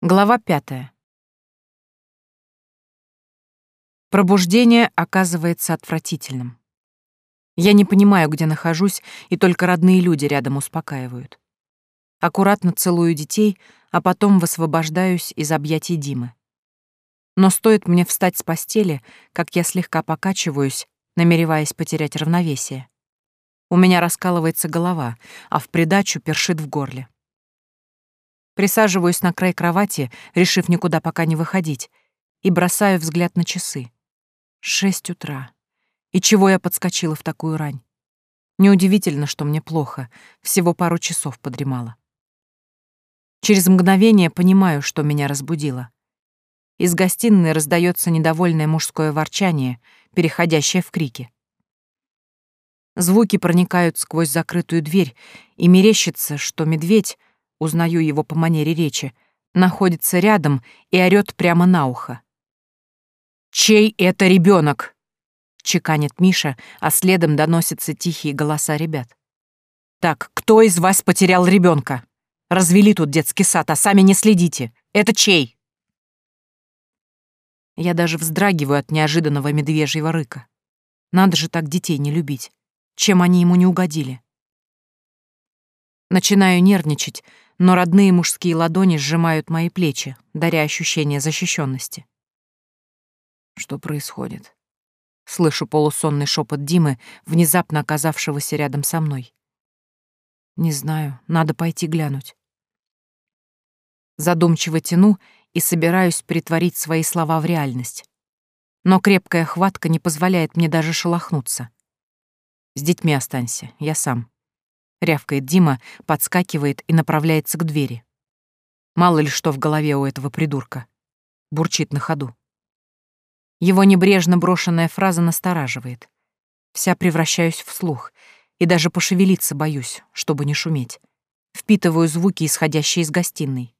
Глава пятая. Пробуждение оказывается отвратительным. Я не понимаю, где нахожусь, и только родные люди рядом успокаивают. Аккуратно целую детей, а потом высвобождаюсь из объятий Димы. Но стоит мне встать с постели, как я слегка покачиваюсь, намереваясь потерять равновесие. У меня раскалывается голова, а в придачу першит в горле. Присаживаюсь на край кровати, решив никуда пока не выходить, и бросаю взгляд на часы. Шесть утра. И чего я подскочила в такую рань? Неудивительно, что мне плохо, всего пару часов подремала. Через мгновение понимаю, что меня разбудило. Из гостиной раздается недовольное мужское ворчание, переходящее в крики. Звуки проникают сквозь закрытую дверь, и мерещится, что медведь, узнаю его по манере речи, находится рядом и орёт прямо на ухо. «Чей это ребенок? чеканит Миша, а следом доносятся тихие голоса ребят. «Так, кто из вас потерял ребенка? Развели тут детский сад, а сами не следите. Это чей?» Я даже вздрагиваю от неожиданного медвежьего рыка. Надо же так детей не любить. Чем они ему не угодили? Начинаю нервничать, но родные мужские ладони сжимают мои плечи, даря ощущение защищенности. Что происходит? Слышу полусонный шепот Димы, внезапно оказавшегося рядом со мной. Не знаю, надо пойти глянуть. Задумчиво тяну и собираюсь притворить свои слова в реальность. Но крепкая хватка не позволяет мне даже шелохнуться. С детьми останься, я сам. Рявкает Дима, подскакивает и направляется к двери. Мало ли что в голове у этого придурка. Бурчит на ходу. Его небрежно брошенная фраза настораживает. Вся превращаюсь в слух, и даже пошевелиться боюсь, чтобы не шуметь. Впитываю звуки, исходящие из гостиной.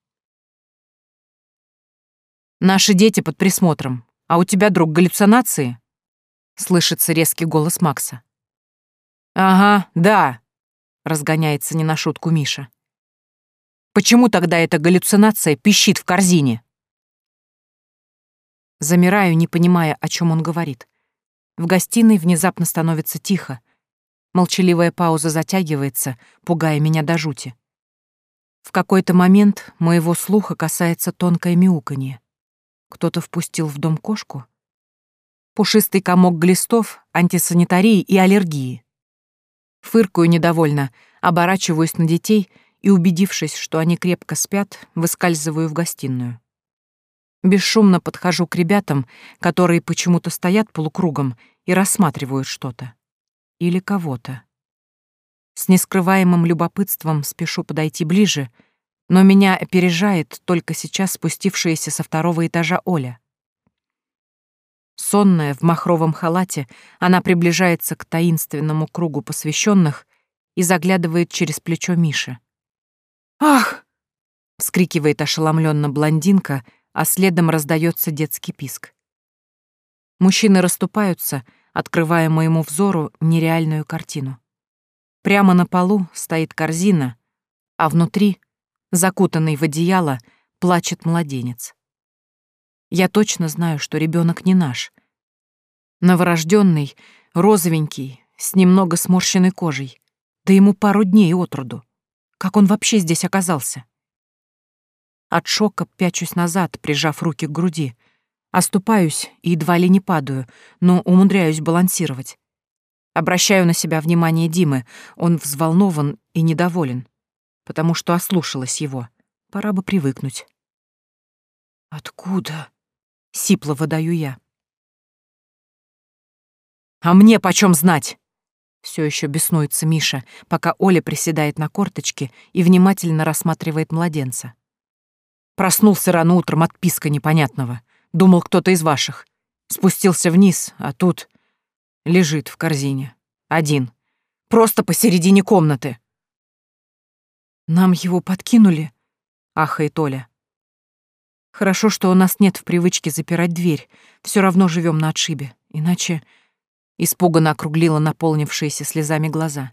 «Наши дети под присмотром, а у тебя, друг, галлюцинации?» Слышится резкий голос Макса. «Ага, да», разгоняется не на шутку Миша. Почему тогда эта галлюцинация пищит в корзине? Замираю, не понимая, о чем он говорит. В гостиной внезапно становится тихо. Молчаливая пауза затягивается, пугая меня до жути. В какой-то момент моего слуха касается тонкое мяуканье. Кто-то впустил в дом кошку? Пушистый комок глистов, антисанитарии и аллергии. Фыркаю недовольно, оборачиваюсь на детей и, убедившись, что они крепко спят, выскальзываю в гостиную. Бесшумно подхожу к ребятам, которые почему-то стоят полукругом и рассматривают что-то. Или кого-то. С нескрываемым любопытством спешу подойти ближе, но меня опережает только сейчас спустившаяся со второго этажа Оля. Сонная, в махровом халате, она приближается к таинственному кругу посвященных и заглядывает через плечо Миши. «Ах!» — вскрикивает ошеломленно блондинка, а следом раздается детский писк. Мужчины расступаются, открывая моему взору нереальную картину. Прямо на полу стоит корзина, а внутри, закутанный в одеяло, плачет младенец. Я точно знаю, что ребенок не наш. Новорожденный, розовенький, с немного сморщенной кожей. Да ему пару дней от роду. Как он вообще здесь оказался? От шока пячусь назад, прижав руки к груди. Оступаюсь и едва ли не падаю, но умудряюсь балансировать. Обращаю на себя внимание Димы. Он взволнован и недоволен, потому что ослушалась его. Пора бы привыкнуть. «Откуда?» — сипло выдаю я. «А мне почем знать?» Все еще беснуется Миша, пока Оля приседает на корточке и внимательно рассматривает младенца. Проснулся рано утром от писка непонятного. Думал, кто-то из ваших. Спустился вниз, а тут... Лежит в корзине. Один. Просто посередине комнаты. «Нам его подкинули?» — ахает Оля. Хорошо, что у нас нет в привычке запирать дверь. Все равно живем на отшибе. Иначе... Испуганно округлила наполнившиеся слезами глаза.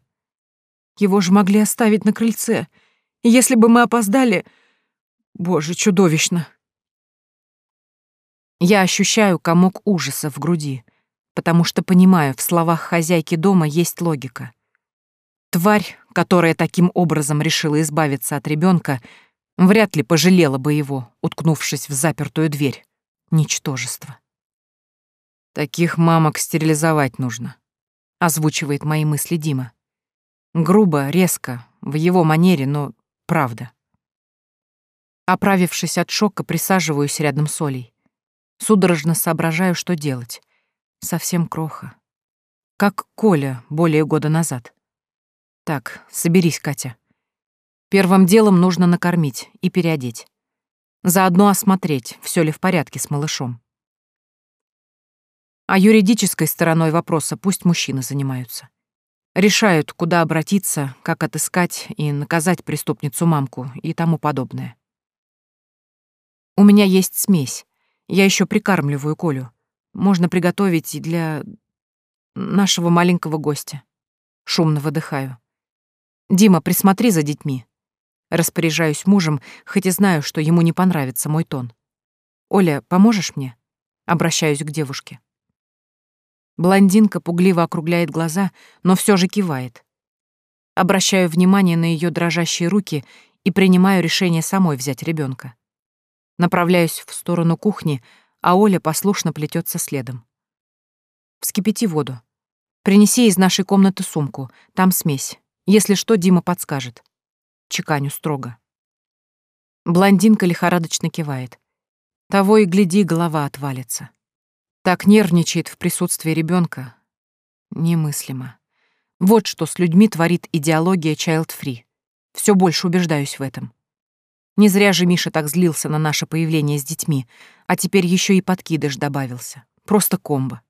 Его же могли оставить на крыльце. Если бы мы опоздали... Боже, чудовищно. Я ощущаю комок ужаса в груди, потому что понимаю, в словах хозяйки дома есть логика. Тварь, которая таким образом решила избавиться от ребенка, вряд ли пожалела бы его, уткнувшись в запертую дверь. Ничтожество. Таких мамок стерилизовать нужно, озвучивает мои мысли Дима. Грубо, резко, в его манере, но правда. Оправившись от шока, присаживаюсь рядом с Олей. Судорожно соображаю, что делать. Совсем кроха. Как Коля более года назад. Так, соберись, Катя. Первым делом нужно накормить и переодеть. Заодно осмотреть, все ли в порядке с малышом. А юридической стороной вопроса пусть мужчины занимаются. Решают, куда обратиться, как отыскать и наказать преступницу-мамку и тому подобное. У меня есть смесь. Я еще прикармливаю Колю. Можно приготовить и для нашего маленького гостя. Шумно выдыхаю. Дима, присмотри за детьми. Распоряжаюсь мужем, хоть и знаю, что ему не понравится мой тон. Оля, поможешь мне? Обращаюсь к девушке. Блондинка пугливо округляет глаза, но все же кивает. Обращаю внимание на ее дрожащие руки и принимаю решение самой взять ребенка. Направляюсь в сторону кухни, а Оля послушно плетется следом. Вскипяти воду. Принеси из нашей комнаты сумку, там смесь. Если что, Дима подскажет. Чеканю строго. Блондинка лихорадочно кивает. Того и гляди, голова отвалится. Так нервничает в присутствии ребенка. Немыслимо. Вот что с людьми творит идеология child-free. Все больше убеждаюсь в этом. Не зря же Миша так злился на наше появление с детьми, а теперь еще и подкидыш добавился. Просто комбо.